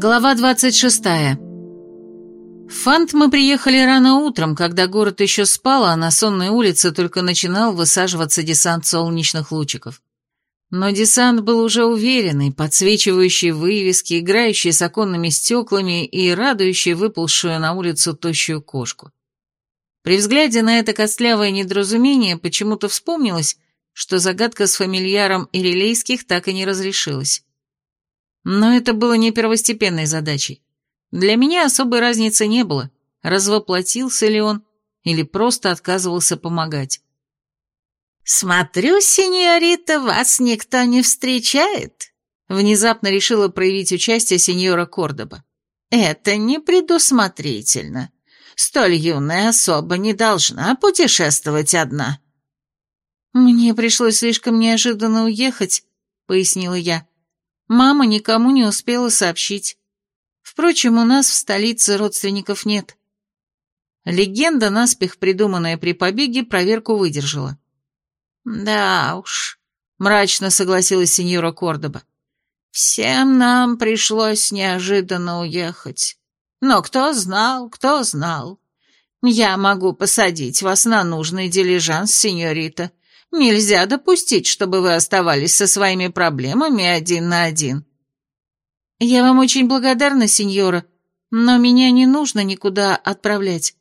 Глава 26. В Фант мы приехали рано утром, когда город еще спал, а на сонной улице только начинал высаживаться десант солнечных лучиков. Но десант был уже уверенный, подсвечивающий вывески, играющий с оконными стеклами и радующий выползшую на улицу тощую кошку. При взгляде на это костлявое недоразумение почему-то вспомнилось, что загадка с фамильяром Ирилейских так и не разрешилась. Но это было не первостепенной задачей. Для меня особой разницы не было, развоплотился ли он или просто отказывался помогать. «Смотрю, сеньорита, вас никто не встречает», — внезапно решила проявить участие сеньора Кордоба. «Это не предусмотрительно. Столь юная особа не должна путешествовать одна». «Мне пришлось слишком неожиданно уехать», — пояснила я. Мама никому не успела сообщить. Впрочем, у нас в столице родственников нет. Легенда, наспех придуманная при побеге, проверку выдержала. «Да уж», — мрачно согласилась сеньора Кордоба. «Всем нам пришлось неожиданно уехать. Но кто знал, кто знал. Я могу посадить вас на нужный дилижанс, сеньорита. Нельзя допустить, чтобы вы оставались со своими проблемами один на один. Я вам очень благодарна, сеньора, но меня не нужно никуда отправлять.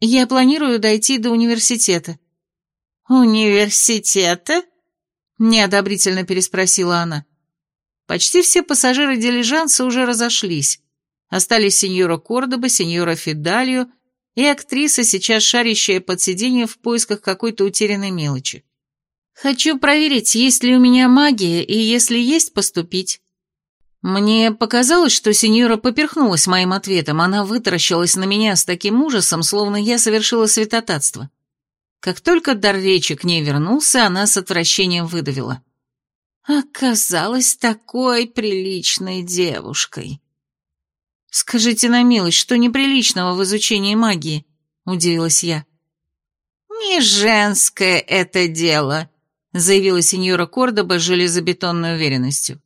Я планирую дойти до университета. Университета? Неодобрительно переспросила она. Почти все пассажиры дилижанса уже разошлись. Остались сеньора Кордоба, сеньора Фидалью и актриса, сейчас шарящая под сиденье в поисках какой-то утерянной мелочи. Хочу проверить, есть ли у меня магия, и если есть, поступить. Мне показалось, что сеньора поперхнулась моим ответом, она вытаращилась на меня с таким ужасом, словно я совершила святотатство. Как только дар речи к ней вернулся, она с отвращением выдавила. Оказалась такой приличной девушкой. «Скажите на милость, что неприличного в изучении магии?» — удивилась я. «Не женское это дело», заявила сеньора Кордоба с железобетонной уверенностью.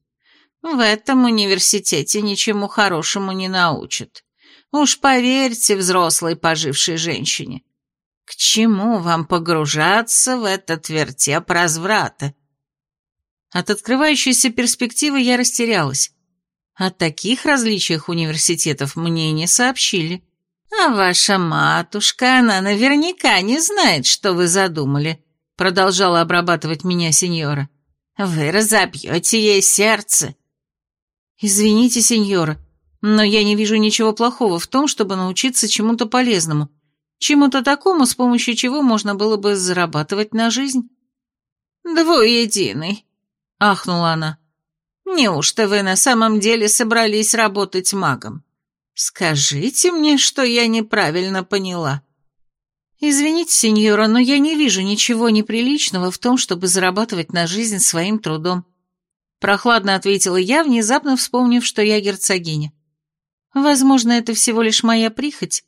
«В этом университете ничему хорошему не научат. Уж поверьте взрослой пожившей женщине. К чему вам погружаться в этот вертеп разврата?» От открывающейся перспективы я растерялась. О таких различиях университетов мне не сообщили. «А ваша матушка, она наверняка не знает, что вы задумали», продолжала обрабатывать меня сеньора. «Вы разобьете ей сердце». «Извините, сеньора, но я не вижу ничего плохого в том, чтобы научиться чему-то полезному, чему-то такому, с помощью чего можно было бы зарабатывать на жизнь». «Двуединый», — ахнула она. «Неужто вы на самом деле собрались работать магом? Скажите мне, что я неправильно поняла». «Извините, сеньора, но я не вижу ничего неприличного в том, чтобы зарабатывать на жизнь своим трудом», прохладно ответила я, внезапно вспомнив, что я герцогиня. «Возможно, это всего лишь моя прихоть,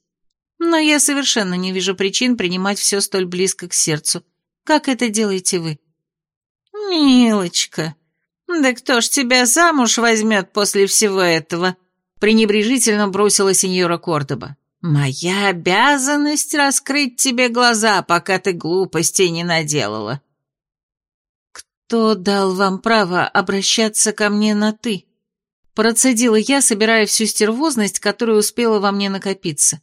но я совершенно не вижу причин принимать все столь близко к сердцу, как это делаете вы». «Милочка, да кто ж тебя замуж возьмет после всего этого?» пренебрежительно бросила сеньора Кордоба. «Моя обязанность раскрыть тебе глаза, пока ты глупостей не наделала». «Кто дал вам право обращаться ко мне на «ты»?» Процедила я, собирая всю стервозность, которая успела во мне накопиться.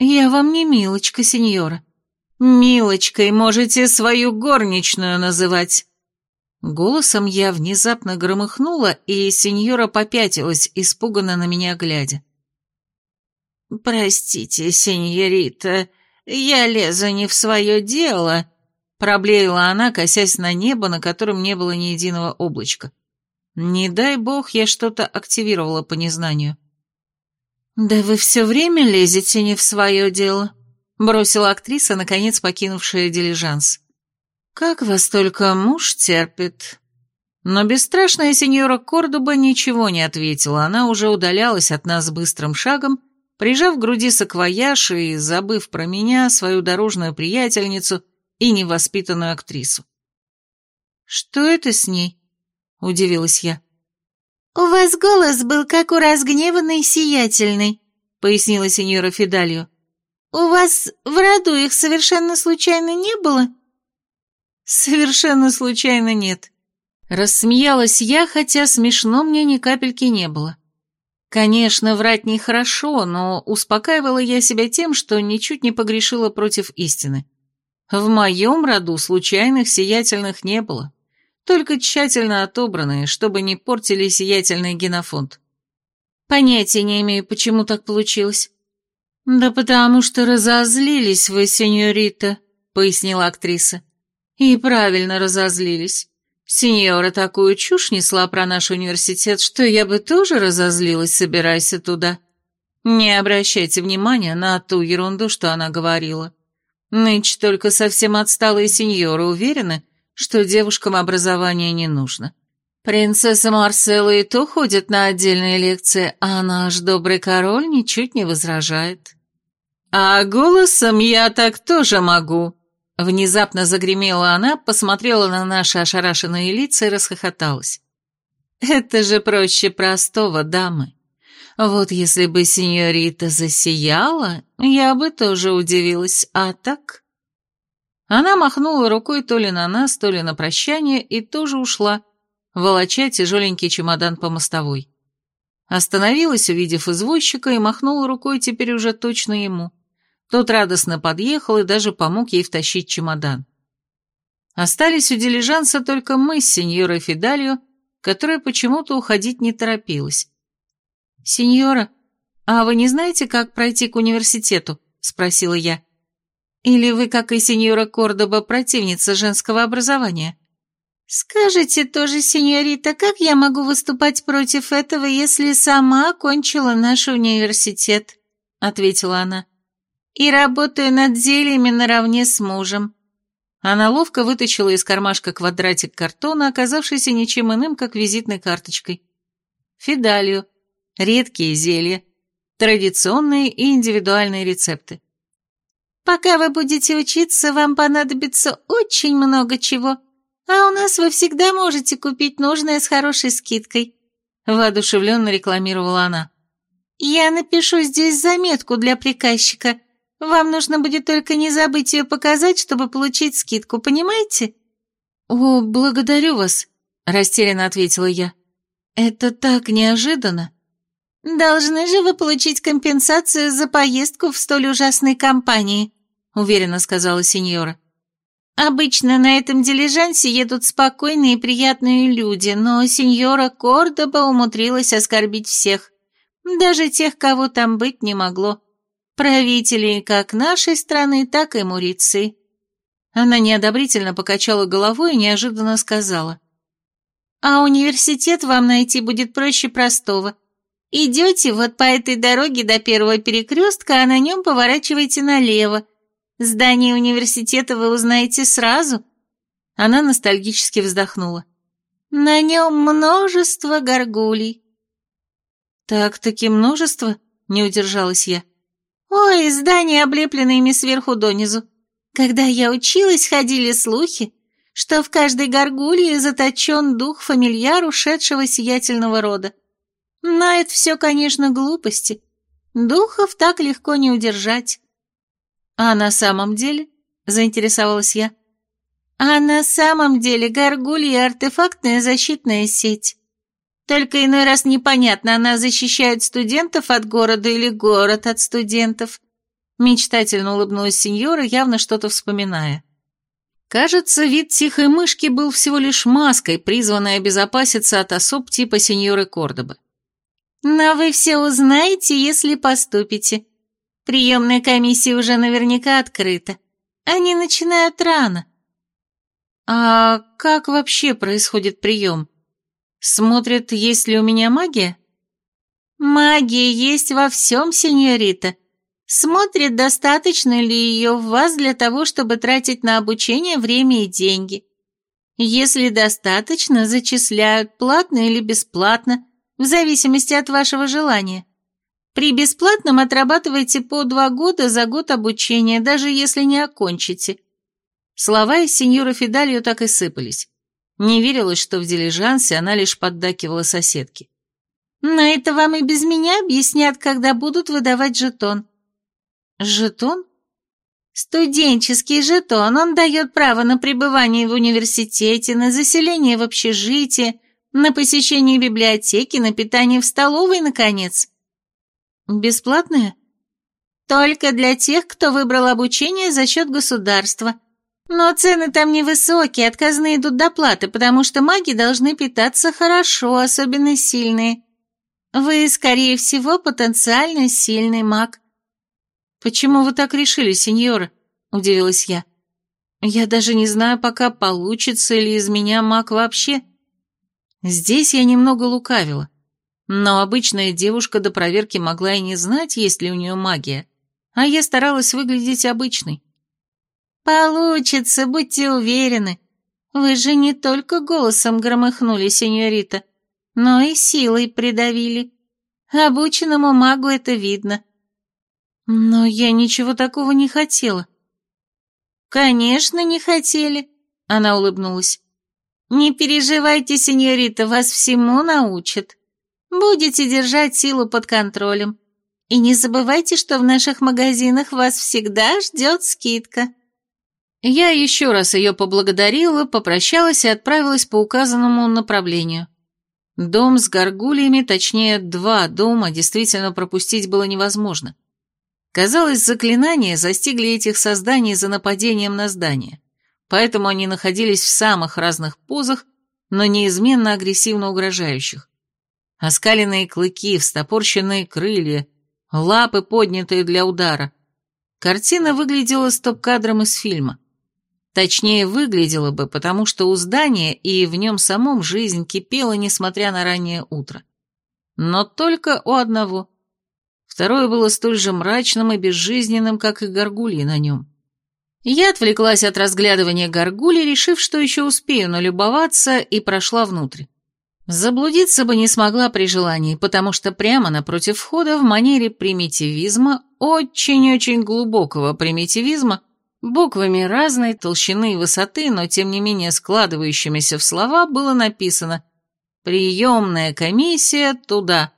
«Я вам не милочка, сеньора». «Милочкой можете свою горничную называть». Голосом я внезапно громыхнула, и сеньора попятилась, испуганно на меня глядя. «Простите, сеньорита, я лезу не в свое дело», — проблеяла она, косясь на небо, на котором не было ни единого облачка. «Не дай бог, я что-то активировала по незнанию». «Да вы все время лезете не в свое дело», — бросила актриса, наконец покинувшая дилижанс. «Как вас только муж терпит». Но бесстрашная сеньора Кордуба ничего не ответила, она уже удалялась от нас быстрым шагом, прижав к груди саквояж и забыв про меня, свою дорожную приятельницу и невоспитанную актрису. «Что это с ней?» — удивилась я. «У вас голос был как у разгневанной сиятельной», — пояснила сеньора Фидалью. «У вас в роду их совершенно случайно не было?» «Совершенно случайно нет», — рассмеялась я, хотя смешно мне ни капельки не было. Конечно, врать нехорошо, но успокаивала я себя тем, что ничуть не погрешила против истины. В моем роду случайных сиятельных не было только тщательно отобранные, чтобы не портили сиятельный генофонд. Понятия не имею, почему так получилось. Да потому что разозлились вы, сеньорита, пояснила актриса. И правильно разозлились. Сеньора такую чушь несла про наш университет, что я бы тоже разозлилась, собираясь туда. Не обращайте внимания на ту ерунду, что она говорила. Нынче только совсем отсталые сеньоры уверены, что девушкам образование не нужно. Принцесса Марселла и то ходит на отдельные лекции, а наш добрый король ничуть не возражает. «А голосом я так тоже могу», — внезапно загремела она, посмотрела на наши ошарашенные лица и расхохоталась. «Это же проще простого, дамы. Вот если бы сеньорита засияла, я бы тоже удивилась, а так...» Она махнула рукой то ли на нас, то ли на прощание и тоже ушла, волоча тяжеленький чемодан по мостовой. Остановилась, увидев извозчика, и махнула рукой теперь уже точно ему. Тот радостно подъехал и даже помог ей втащить чемодан. Остались у дилижанса только мы с сеньорой Фидалью, которая почему-то уходить не торопилась. «Сеньора, а вы не знаете, как пройти к университету?» — спросила я. Или вы, как и сеньора Кордоба, противница женского образования? Скажите тоже, сеньорита, как я могу выступать против этого, если сама окончила наш университет? Ответила она. И работаю над зельями наравне с мужем. Она ловко вытащила из кармашка квадратик картона, оказавшийся ничем иным, как визитной карточкой. Фидалью, редкие зелья, традиционные и индивидуальные рецепты. Пока вы будете учиться, вам понадобится очень много чего, а у нас вы всегда можете купить нужное с хорошей скидкой», — воодушевленно рекламировала она. «Я напишу здесь заметку для приказчика. Вам нужно будет только не забыть ее показать, чтобы получить скидку, понимаете?» «О, благодарю вас», — растерянно ответила я. «Это так неожиданно». «Должны же вы получить компенсацию за поездку в столь ужасной компании», — уверенно сказала сеньора. «Обычно на этом дилижансе едут спокойные и приятные люди, но сеньора Кордоба умудрилась оскорбить всех, даже тех, кого там быть не могло, правителей как нашей страны, так и Муриции». Она неодобрительно покачала головой и неожиданно сказала. «А университет вам найти будет проще простого. Идете вот по этой дороге до первого перекрестка, а на нем поворачивайте налево, Здание университета вы узнаете сразу». Она ностальгически вздохнула. «На нем множество горгулей». «Так-таки множество?» — не удержалась я. «Ой, здание, облепленное ими сверху донизу. Когда я училась, ходили слухи, что в каждой горгулье заточен дух фамильяр ушедшего сиятельного рода. Но это все, конечно, глупости. Духов так легко не удержать. «А на самом деле?» – заинтересовалась я. «А на самом деле горгулья – артефактная защитная сеть. Только иной раз непонятно, она защищает студентов от города или город от студентов». Мечтательно улыбнулась сеньора, явно что-то вспоминая. Кажется, вид тихой мышки был всего лишь маской, призванной обезопаситься от особ типа сеньоры Кордобы. «Но вы все узнаете, если поступите», Приемная комиссия уже наверняка открыта. Они начинают рано. А как вообще происходит прием? Смотрят, есть ли у меня магия? Магия есть во всем, сеньорита. Смотрит, достаточно ли ее в вас для того, чтобы тратить на обучение время и деньги. Если достаточно, зачисляют платно или бесплатно, в зависимости от вашего желания. При бесплатном отрабатывайте по два года за год обучения, даже если не окончите». Слова из сеньора Фидалью так и сыпались. Не верилось, что в дилижансе она лишь поддакивала соседке. Но это вам и без меня объяснят, когда будут выдавать жетон». «Жетон?» «Студенческий жетон. Он дает право на пребывание в университете, на заселение в общежитие, на посещение библиотеки, на питание в столовой, наконец». «Бесплатное?» «Только для тех, кто выбрал обучение за счет государства. Но цены там невысокие, отказные идут доплаты, потому что маги должны питаться хорошо, особенно сильные. Вы, скорее всего, потенциально сильный маг». «Почему вы так решили, сеньора?» – удивилась я. «Я даже не знаю, пока получится ли из меня маг вообще». Здесь я немного лукавила. Но обычная девушка до проверки могла и не знать, есть ли у нее магия, а я старалась выглядеть обычной. «Получится, будьте уверены. Вы же не только голосом громыхнули, сеньорита, но и силой придавили. Обученному магу это видно». «Но я ничего такого не хотела». «Конечно, не хотели», — она улыбнулась. «Не переживайте, сеньорита, вас всему научат». Будете держать силу под контролем. И не забывайте, что в наших магазинах вас всегда ждет скидка». Я еще раз ее поблагодарила, попрощалась и отправилась по указанному направлению. Дом с горгульями, точнее, два дома, действительно пропустить было невозможно. Казалось, заклинания застигли этих созданий за нападением на здание, поэтому они находились в самых разных позах, но неизменно агрессивно угрожающих оскаленные клыки, встопорщенные крылья, лапы, поднятые для удара. Картина выглядела стоп-кадром из фильма. Точнее, выглядела бы, потому что у здания и в нем самом жизнь кипела, несмотря на раннее утро. Но только у одного. Второе было столь же мрачным и безжизненным, как и горгульи на нем. Я отвлеклась от разглядывания горгули, решив, что еще успею налюбоваться, и прошла внутрь. Заблудиться бы не смогла при желании, потому что прямо напротив входа в манере примитивизма, очень-очень глубокого примитивизма, буквами разной толщины и высоты, но тем не менее складывающимися в слова, было написано «Приемная комиссия туда».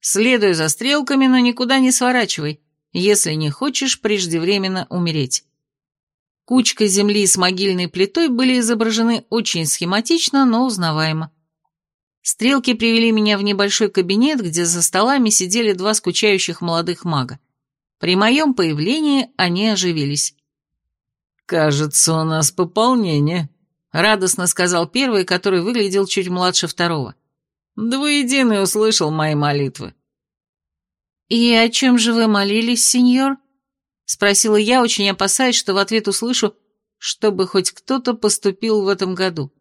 Следуй за стрелками, но никуда не сворачивай, если не хочешь преждевременно умереть. Кучка земли с могильной плитой были изображены очень схематично, но узнаваемо. Стрелки привели меня в небольшой кабинет, где за столами сидели два скучающих молодых мага. При моем появлении они оживились. «Кажется, у нас пополнение», — радостно сказал первый, который выглядел чуть младше второго. «Двуединый услышал мои молитвы». «И о чем же вы молились, сеньор?» — спросила я, очень опасаясь, что в ответ услышу, чтобы хоть кто-то поступил в этом году.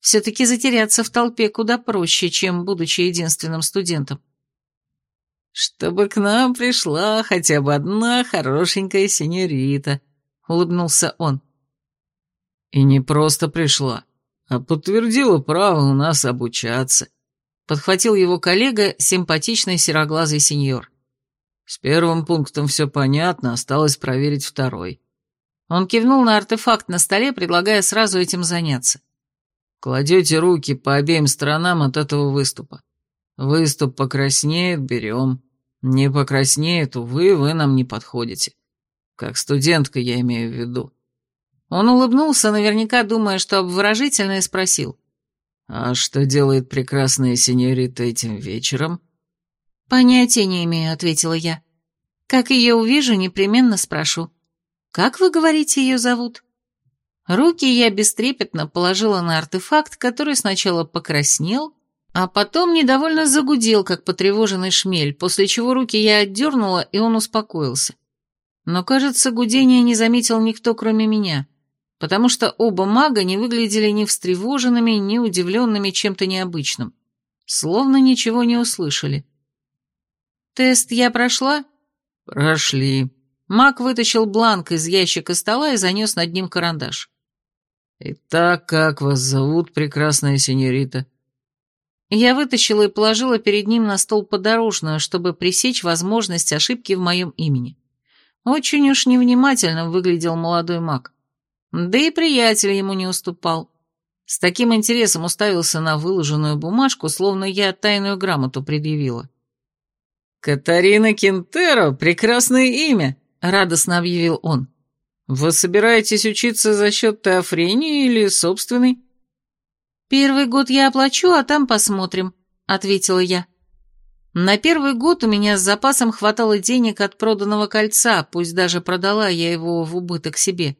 Все-таки затеряться в толпе куда проще, чем будучи единственным студентом. «Чтобы к нам пришла хотя бы одна хорошенькая синьорита», — улыбнулся он. «И не просто пришла, а подтвердила право у нас обучаться», — подхватил его коллега, симпатичный сероглазый сеньор. «С первым пунктом все понятно, осталось проверить второй». Он кивнул на артефакт на столе, предлагая сразу этим заняться. Кладете руки по обеим сторонам от этого выступа. Выступ покраснеет, берем. Не покраснеет, увы, вы нам не подходите. Как студентка я имею в виду. Он улыбнулся, наверняка думая, что обворожительно, и спросил. «А что делает прекрасная сеньорита этим вечером?» «Понятия не имею», — ответила я. «Как ее увижу, непременно спрошу. Как вы говорите, ее зовут?» Руки я бестрепетно положила на артефакт, который сначала покраснел, а потом недовольно загудел, как потревоженный шмель, после чего руки я отдернула, и он успокоился. Но, кажется, гудение не заметил никто, кроме меня, потому что оба мага не выглядели ни встревоженными, ни удивленными чем-то необычным, словно ничего не услышали. «Тест я прошла?» «Прошли». Маг вытащил бланк из ящика стола и занес над ним карандаш. «Итак, как вас зовут, прекрасная сеньорита?» Я вытащила и положила перед ним на стол подорожную, чтобы пресечь возможность ошибки в моем имени. Очень уж невнимательно выглядел молодой маг. Да и приятель ему не уступал. С таким интересом уставился на выложенную бумажку, словно я тайную грамоту предъявила. «Катарина Кентеро — прекрасное имя», — радостно объявил он. «Вы собираетесь учиться за счет теофрении или собственной?» «Первый год я оплачу, а там посмотрим», — ответила я. На первый год у меня с запасом хватало денег от проданного кольца, пусть даже продала я его в убыток себе.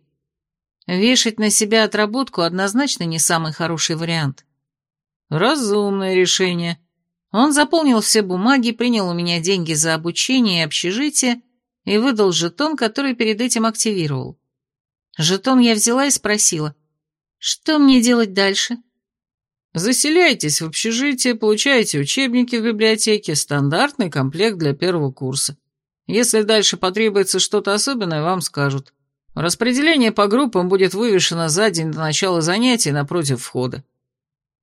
Вешать на себя отработку однозначно не самый хороший вариант. Разумное решение. Он заполнил все бумаги, принял у меня деньги за обучение и общежитие и выдал жетон, который перед этим активировал. Жетон я взяла и спросила, что мне делать дальше? Заселяйтесь в общежитие, получаете учебники в библиотеке, стандартный комплект для первого курса. Если дальше потребуется что-то особенное, вам скажут. Распределение по группам будет вывешено за день до начала занятий напротив входа.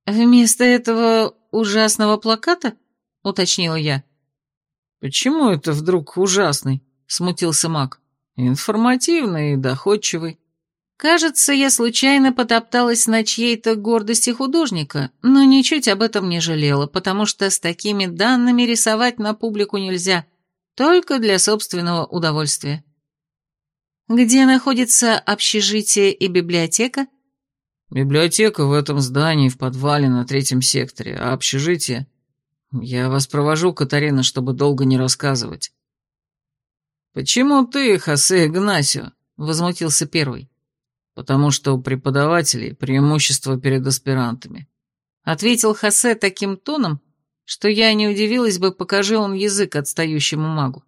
«Вместо этого ужасного плаката?» — уточнила я. «Почему это вдруг ужасный?» — смутился маг. «Информативный и доходчивый». Кажется, я случайно потопталась на чьей-то гордости художника, но ничуть об этом не жалела, потому что с такими данными рисовать на публику нельзя, только для собственного удовольствия. Где находится общежитие и библиотека? Библиотека в этом здании в подвале на третьем секторе, а общежитие... Я вас провожу, Катарина, чтобы долго не рассказывать. «Почему ты, Хосе Игнасио?» — возмутился первый. «Потому что у преподавателей преимущество перед аспирантами», — ответил Хосе таким тоном, что я не удивилась бы, покажи он язык отстающему магу.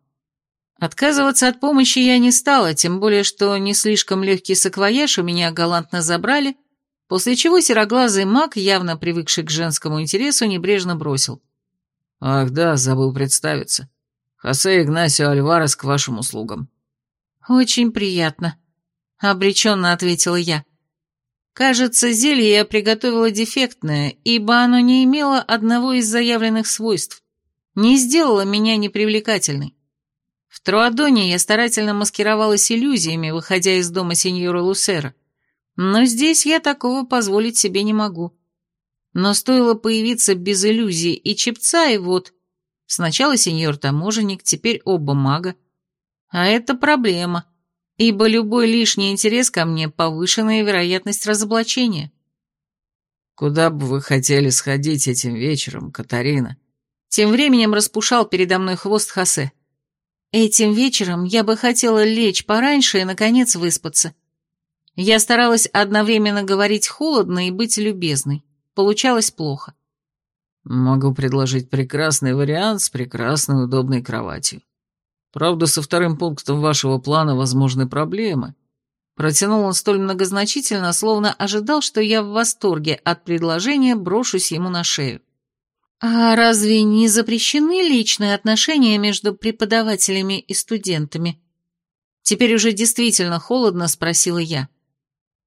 Отказываться от помощи я не стала, тем более, что не слишком легкий саквояж у меня галантно забрали, после чего сероглазый маг, явно привыкший к женскому интересу, небрежно бросил. «Ах да, забыл представиться. Хосе Игнасио Альварес к вашим услугам». «Очень приятно», — обреченно ответила я. Кажется, зелье я приготовила дефектное, ибо оно не имело одного из заявленных свойств. Не сделало меня непривлекательной. В Труадоне я старательно маскировалась иллюзиями, выходя из дома сеньора Лусера. Но здесь я такого позволить себе не могу. Но стоило появиться без иллюзий и чепца, и вот... Сначала сеньор-таможенник, теперь оба мага. А это проблема, ибо любой лишний интерес ко мне — повышенная вероятность разоблачения. «Куда бы вы хотели сходить этим вечером, Катарина?» Тем временем распушал передо мной хвост Хосе. Этим вечером я бы хотела лечь пораньше и, наконец, выспаться. Я старалась одновременно говорить холодно и быть любезной. Получалось плохо. Могу предложить прекрасный вариант с прекрасной удобной кроватью. Правда, со вторым пунктом вашего плана возможны проблемы. Протянул он столь многозначительно, словно ожидал, что я в восторге от предложения брошусь ему на шею. «А разве не запрещены личные отношения между преподавателями и студентами?» Теперь уже действительно холодно спросила я.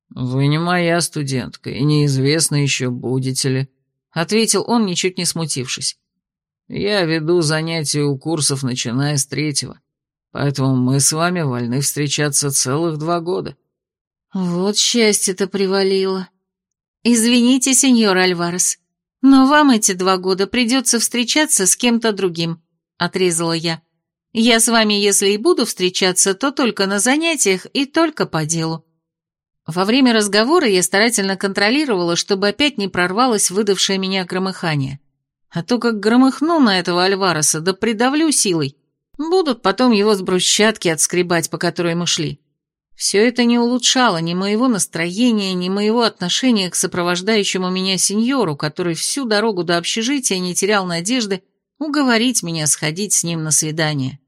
«Вы не моя студентка, и неизвестно еще, будете ли», — ответил он, ничуть не смутившись. «Я веду занятия у курсов, начиная с третьего, поэтому мы с вами вольны встречаться целых два года». «Вот счастье-то привалило. Извините, сеньор Альварес, «Но вам эти два года придется встречаться с кем-то другим», — отрезала я. «Я с вами, если и буду встречаться, то только на занятиях и только по делу». Во время разговора я старательно контролировала, чтобы опять не прорвалось выдавшее меня громыхание. А то как громыхну на этого Альвареса, да придавлю силой. Будут потом его с брусчатки отскребать, по которой мы шли. Все это не улучшало ни моего настроения, ни моего отношения к сопровождающему меня сеньору, который всю дорогу до общежития не терял надежды уговорить меня сходить с ним на свидание.